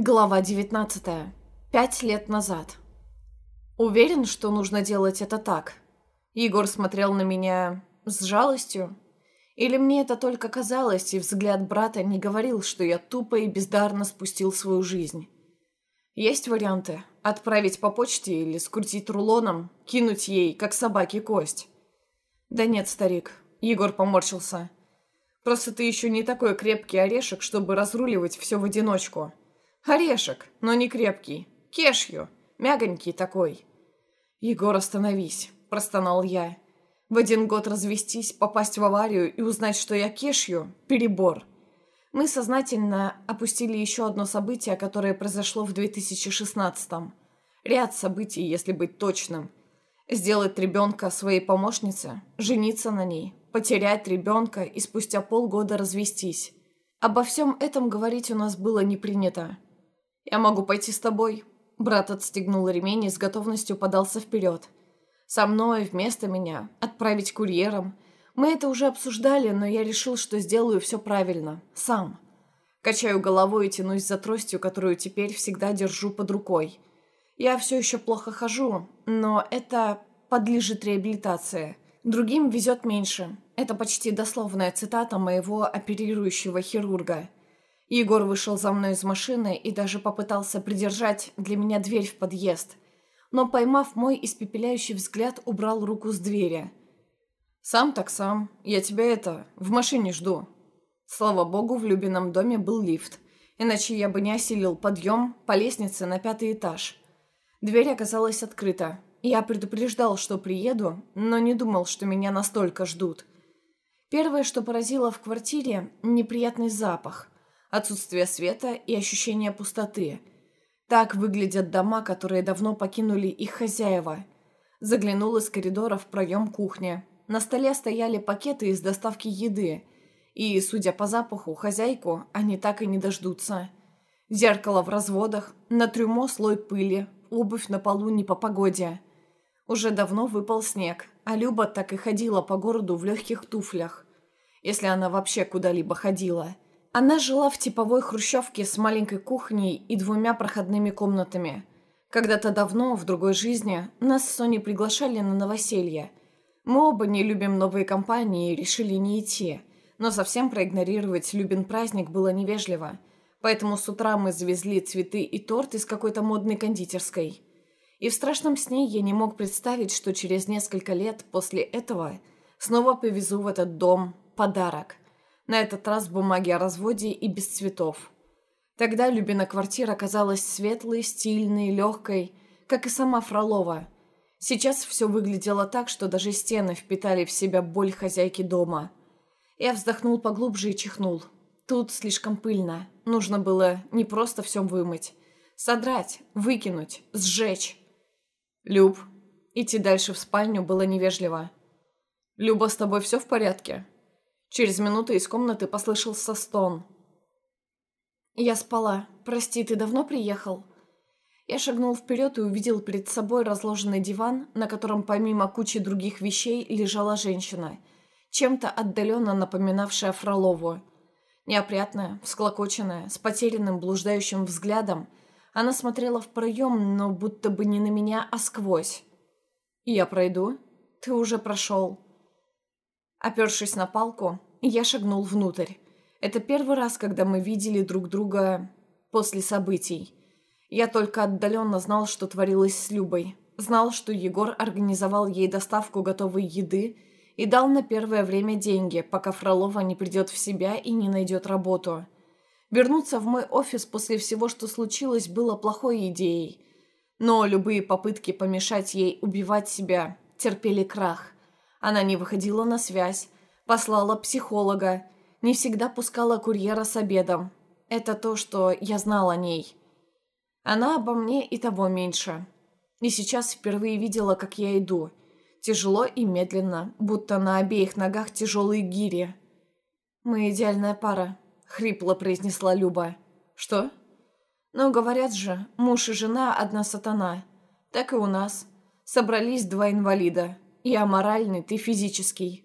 Глава 19. Пять лет назад. Уверен, что нужно делать это так. Егор смотрел на меня с жалостью. Или мне это только казалось, и взгляд брата не говорил, что я тупо и бездарно спустил свою жизнь. Есть варианты. Отправить по почте или скрутить рулоном, кинуть ей, как собаке, кость. Да нет, старик. Егор поморщился. Просто ты еще не такой крепкий орешек, чтобы разруливать все в одиночку. Орешек, но не крепкий. Кешью. Мягонький такой. «Егор, остановись», – простонал я. «В один год развестись, попасть в аварию и узнать, что я кешью – перебор». Мы сознательно опустили еще одно событие, которое произошло в 2016-м. Ряд событий, если быть точным. Сделать ребенка своей помощнице, жениться на ней, потерять ребенка и спустя полгода развестись. Обо всем этом говорить у нас было не принято. «Я могу пойти с тобой». Брат отстегнул ремень и с готовностью подался вперед. «Со мной, вместо меня, отправить курьером. Мы это уже обсуждали, но я решил, что сделаю все правильно. Сам». Качаю головой и тянусь за тростью, которую теперь всегда держу под рукой. Я все еще плохо хожу, но это подлежит реабилитации. Другим везет меньше. Это почти дословная цитата моего оперирующего хирурга. Егор вышел за мной из машины и даже попытался придержать для меня дверь в подъезд, но, поймав мой испепеляющий взгляд, убрал руку с двери. «Сам так сам. Я тебя это, в машине жду». Слава богу, в Любином доме был лифт, иначе я бы не осилил подъем по лестнице на пятый этаж. Дверь оказалась открыта. Я предупреждал, что приеду, но не думал, что меня настолько ждут. Первое, что поразило в квартире – неприятный запах – отсутствие света и ощущение пустоты. Так выглядят дома, которые давно покинули их хозяева. Заглянул из коридора в проем кухни. На столе стояли пакеты из доставки еды, и, судя по запаху, хозяйку они так и не дождутся. Зеркало в разводах, на трюмо слой пыли, обувь на полу не по погоде. Уже давно выпал снег, а Люба так и ходила по городу в легких туфлях. Если она вообще куда-либо ходила – она жила в типовой хрущевке с маленькой кухней и двумя проходными комнатами. Когда-то давно, в другой жизни, нас с Соней приглашали на новоселье. Мы оба не любим новые компании и решили не идти. Но совсем проигнорировать Любин праздник было невежливо. Поэтому с утра мы завезли цветы и торт из какой-то модной кондитерской. И в страшном сне я не мог представить, что через несколько лет после этого снова повезу в этот дом подарок – на этот раз бумаги о разводе и без цветов. Тогда Любина квартира казалась светлой, стильной, легкой, как и сама Фролова. Сейчас все выглядело так, что даже стены впитали в себя боль хозяйки дома. Я вздохнул поглубже и чихнул. Тут слишком пыльно. Нужно было не просто все вымыть. Содрать, выкинуть, сжечь. Люб. Идти дальше в спальню было невежливо. «Люба, с тобой все в порядке?» Через минуту из комнаты послышался стон. «Я спала. Прости, ты давно приехал?» Я шагнул вперед и увидел перед собой разложенный диван, на котором помимо кучи других вещей лежала женщина, чем-то отдаленно напоминавшая Фролову. Неопрятная, всклокоченная, с потерянным блуждающим взглядом, она смотрела в проем, но будто бы не на меня, а сквозь. «Я пройду?» «Ты уже прошел», Опершись на палку, я шагнул внутрь. Это первый раз, когда мы видели друг друга после событий. Я только отдаленно знал, что творилось с Любой. Знал, что Егор организовал ей доставку готовой еды и дал на первое время деньги, пока Фролова не придет в себя и не найдет работу. Вернуться в мой офис после всего, что случилось, было плохой идеей. Но любые попытки помешать ей убивать себя терпели крах. Она не выходила на связь, послала психолога, не всегда пускала курьера с обедом. Это то, что я знал о ней. Она обо мне и того меньше. И сейчас впервые видела, как я иду. Тяжело и медленно, будто на обеих ногах тяжелые гири. «Мы идеальная пара», — хрипло произнесла Люба. «Что?» «Ну, говорят же, муж и жена – одна сатана. Так и у нас. Собрались два инвалида. Я моральный, ты физический.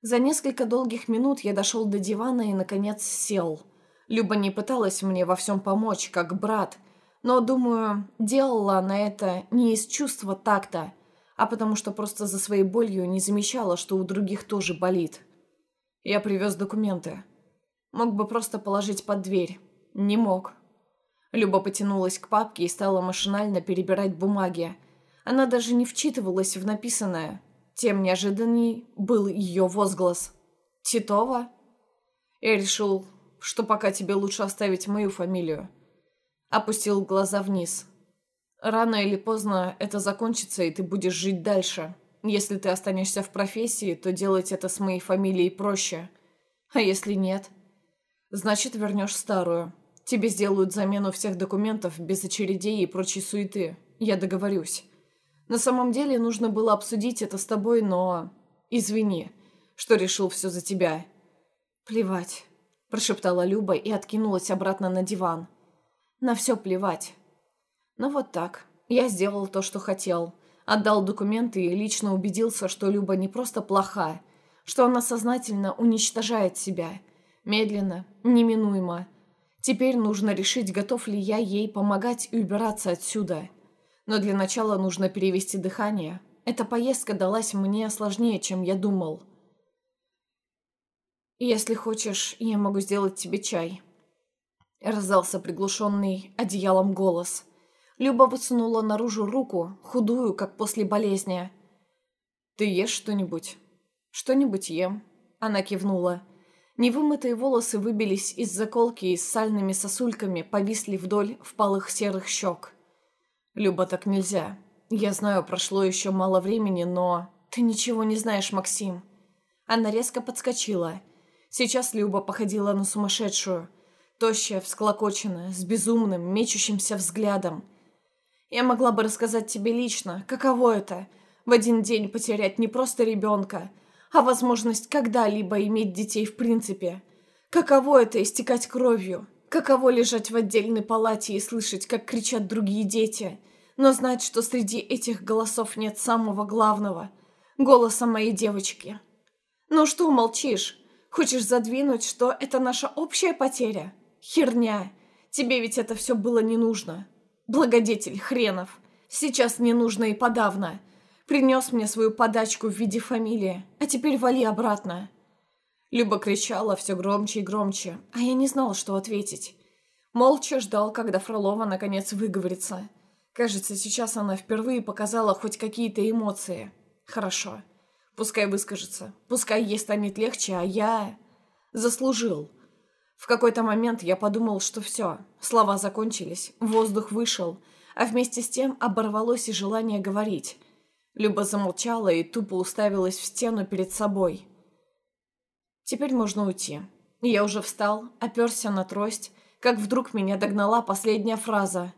За несколько долгих минут я дошел до дивана и, наконец, сел. Люба не пыталась мне во всем помочь, как брат, но, думаю, делала она это не из чувства такта, а потому что просто за своей болью не замечала, что у других тоже болит. Я привез документы. Мог бы просто положить под дверь. Не мог. Люба потянулась к папке и стала машинально перебирать бумаги. Она даже не вчитывалась в написанное. Тем неожиданней был ее возглас. «Титова?» Я решил, что пока тебе лучше оставить мою фамилию. Опустил глаза вниз. Рано или поздно это закончится, и ты будешь жить дальше. Если ты останешься в профессии, то делать это с моей фамилией проще. А если нет? Значит, вернешь старую. Тебе сделают замену всех документов без очередей и прочей суеты. Я договорюсь. На самом деле нужно было обсудить это с тобой, но... Извини, что решил все за тебя. Плевать прошептала Люба и откинулась обратно на диван. На все плевать. Ну вот так. Я сделал то, что хотел. Отдал документы и лично убедился, что Люба не просто плоха, что она сознательно уничтожает себя. Медленно, неминуемо. Теперь нужно решить, готов ли я ей помогать и убираться отсюда. Но для начала нужно перевести дыхание. Эта поездка далась мне сложнее, чем я думал. «Если хочешь, я могу сделать тебе чай», — раздался приглушенный одеялом голос. Люба высунула наружу руку, худую, как после болезни. «Ты ешь что-нибудь?» «Что-нибудь ем», — она кивнула. Невымытые волосы выбились из заколки и с сальными сосульками повисли вдоль впалых серых щек. «Люба, так нельзя. Я знаю, прошло еще мало времени, но...» «Ты ничего не знаешь, Максим». Она резко подскочила — Сейчас Люба походила на сумасшедшую. Тощая, всклокоченная, с безумным, мечущимся взглядом. Я могла бы рассказать тебе лично, каково это — в один день потерять не просто ребенка, а возможность когда-либо иметь детей в принципе. Каково это — истекать кровью. Каково лежать в отдельной палате и слышать, как кричат другие дети, но знать, что среди этих голосов нет самого главного — голоса моей девочки. «Ну что молчишь?» Хочешь задвинуть, что это наша общая потеря? Херня. Тебе ведь это все было не нужно. Благодетель хренов. Сейчас не нужно и подавно. Принес мне свою подачку в виде фамилии, а теперь вали обратно. Люба кричала все громче и громче, а я не знала, что ответить. Молча ждал, когда Фролова наконец выговорится. Кажется, сейчас она впервые показала хоть какие-то эмоции. Хорошо. Пускай выскажется. Пускай ей станет легче, а я... Заслужил. В какой-то момент я подумал, что все. Слова закончились, воздух вышел, а вместе с тем оборвалось и желание говорить. Люба замолчала и тупо уставилась в стену перед собой. Теперь можно уйти. Я уже встал, оперся на трость, как вдруг меня догнала последняя фраза.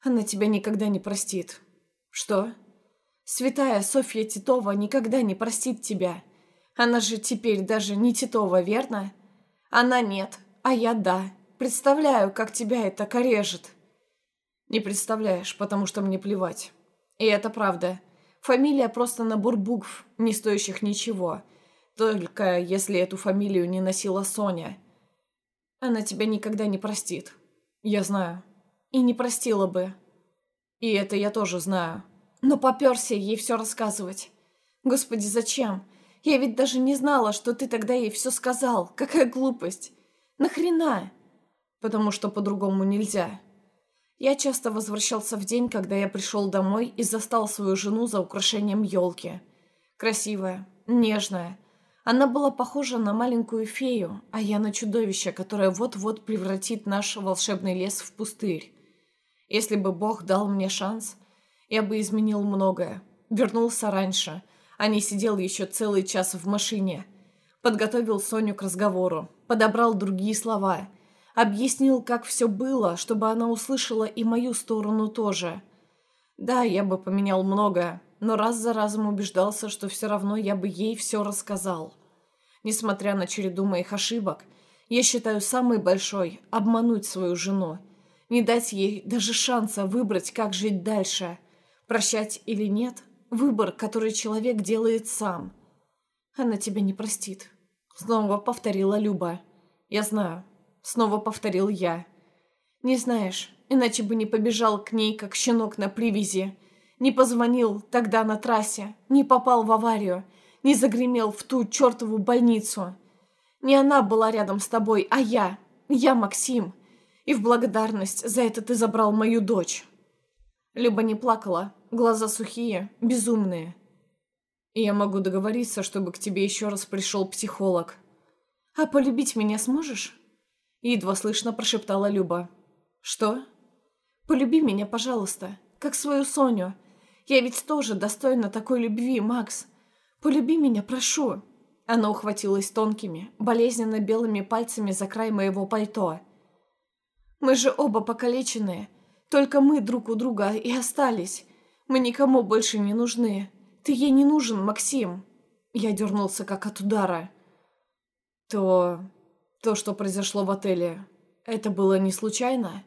«Она тебя никогда не простит». «Что?» Святая Софья Титова никогда не простит тебя. Она же теперь даже не Титова, верно? Она нет, а я да. Представляю, как тебя это корежит. Не представляешь, потому что мне плевать. И это правда. Фамилия просто набор букв, не стоящих ничего. Только если эту фамилию не носила Соня. Она тебя никогда не простит. Я знаю. И не простила бы. И это я тоже знаю. Но попёрся ей все рассказывать. Господи, зачем? Я ведь даже не знала, что ты тогда ей все сказал. Какая глупость. Нахрена? Потому что по-другому нельзя. Я часто возвращался в день, когда я пришел домой и застал свою жену за украшением елки. Красивая, нежная. Она была похожа на маленькую фею, а я на чудовище, которое вот-вот превратит наш волшебный лес в пустырь. Если бы Бог дал мне шанс, я бы изменил многое. Вернулся раньше, а не сидел еще целый час в машине. Подготовил Соню к разговору, подобрал другие слова. Объяснил, как все было, чтобы она услышала и мою сторону тоже. Да, я бы поменял многое, но раз за разом убеждался, что все равно я бы ей все рассказал. Несмотря на череду моих ошибок, я считаю самой большой – обмануть свою жену. Не дать ей даже шанса выбрать, как жить дальше – Прощать или нет – выбор, который человек делает сам. Она тебя не простит. Снова повторила Люба. Я знаю. снова повторил я. Не знаешь, иначе бы не побежал к ней, как щенок на привязи. Не позвонил тогда на трассе, не попал в аварию, не загремел в ту чертову больницу. Не она была рядом с тобой, а я. Я Максим. И в благодарность за это ты забрал мою дочь. Люба не плакала, глаза сухие, безумные. И я могу договориться, чтобы к тебе еще раз пришел психолог. А полюбить меня сможешь? Едва слышно прошептала Люба. Что? Полюби меня, пожалуйста, как свою Соню. Я ведь тоже достойна такой любви, Макс. Полюби меня, прошу. Она ухватилась тонкими, болезненно белыми пальцами за край моего пальто. Мы же оба покалеченные. Только мы друг у друга и остались. Мы никому больше не нужны. Ты ей не нужен, Максим. Я дернулся как от удара. То... то, что произошло в отеле, это было не случайно?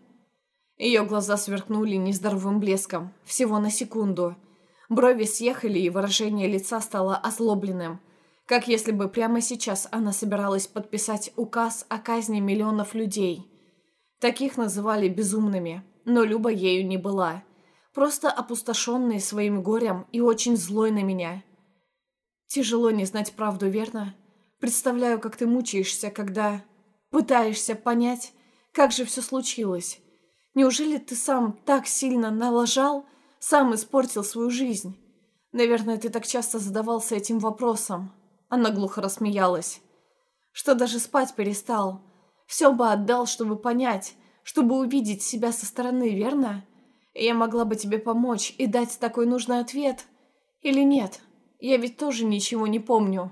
Ее глаза сверкнули нездоровым блеском, всего на секунду. Брови съехали, и выражение лица стало озлобленным, как если бы прямо сейчас она собиралась подписать указ о казни миллионов людей. Таких называли безумными, но Люба ею не была. Просто опустошенный своим горем и очень злой на меня. Тяжело не знать правду, верно? Представляю, как ты мучаешься, когда пытаешься понять, как же все случилось. Неужели ты сам так сильно налажал, сам испортил свою жизнь? Наверное, ты так часто задавался этим вопросом. Она глухо рассмеялась. Что даже спать перестал. Все бы отдал, чтобы понять, чтобы увидеть себя со стороны, верно? я могла бы тебе помочь и дать такой нужный ответ. Или нет? Я ведь тоже ничего не помню.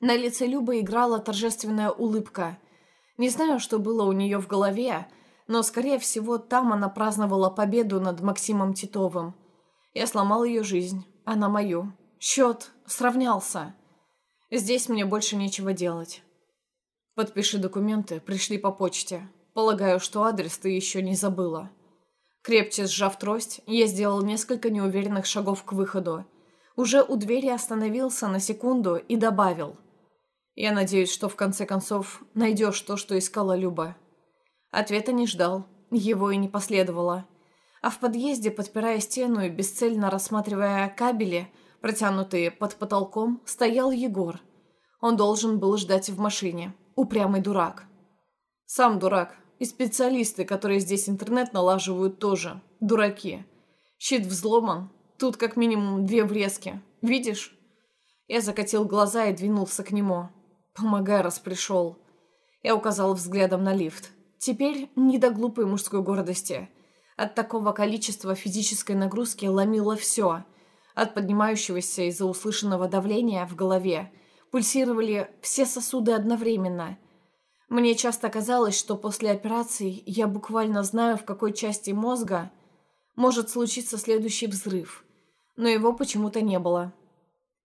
На лице Любы играла торжественная улыбка. Не знаю, что было у нее в голове, но, скорее всего, там она праздновала победу над Максимом Титовым. Я сломал ее жизнь, она мою. Счет сравнялся. Здесь мне больше нечего делать. Подпиши документы, пришли по почте. Полагаю, что адрес ты еще не забыла. Крепче сжав трость, я сделал несколько неуверенных шагов к выходу. Уже у двери остановился на секунду и добавил. «Я надеюсь, что в конце концов найдешь то, что искала Люба». Ответа не ждал, его и не последовало. А в подъезде, подпирая стену и бесцельно рассматривая кабели, протянутые под потолком, стоял Егор. Он должен был ждать в машине. Упрямый дурак. Сам дурак. И специалисты, которые здесь интернет налаживают, тоже. Дураки. Щит взломан. Тут как минимум две врезки. Видишь? Я закатил глаза и двинулся к нему. Помогай, раз пришел. Я указал взглядом на лифт. Теперь не до глупой мужской гордости. От такого количества физической нагрузки ломило все. От поднимающегося из-за услышанного давления в голове пульсировали все сосуды одновременно. Мне часто казалось, что после операции я буквально знаю, в какой части мозга может случиться следующий взрыв. Но его почему-то не было.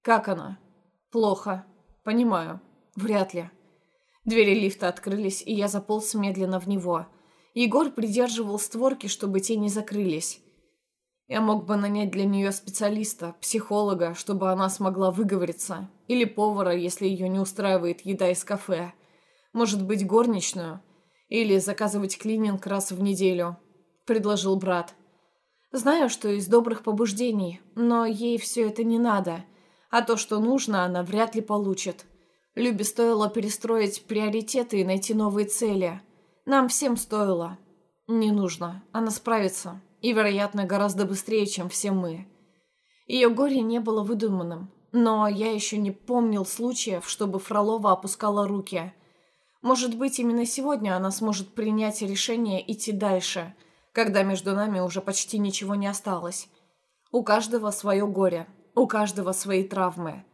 «Как она?» «Плохо. Понимаю. Вряд ли». Двери лифта открылись, и я заполз медленно в него. Егор придерживал створки, чтобы те не закрылись. Я мог бы нанять для нее специалиста, психолога, чтобы она смогла выговориться. Или повара, если ее не устраивает еда из кафе. Может быть, горничную. Или заказывать клининг раз в неделю. Предложил брат. Знаю, что из добрых побуждений, но ей все это не надо. А то, что нужно, она вряд ли получит. Любе стоило перестроить приоритеты и найти новые цели. Нам всем стоило. Не нужно. Она справится. И, вероятно, гораздо быстрее, чем все мы. Ее горе не было выдуманным, но я еще не помнил случаев, чтобы Фролова опускала руки. Может быть, именно сегодня она сможет принять решение идти дальше, когда между нами уже почти ничего не осталось. У каждого свое горе, у каждого свои травмы.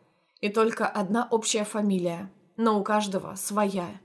И только одна общая фамилия, но у каждого своя –